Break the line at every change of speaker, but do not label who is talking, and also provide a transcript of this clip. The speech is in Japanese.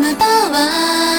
のパワー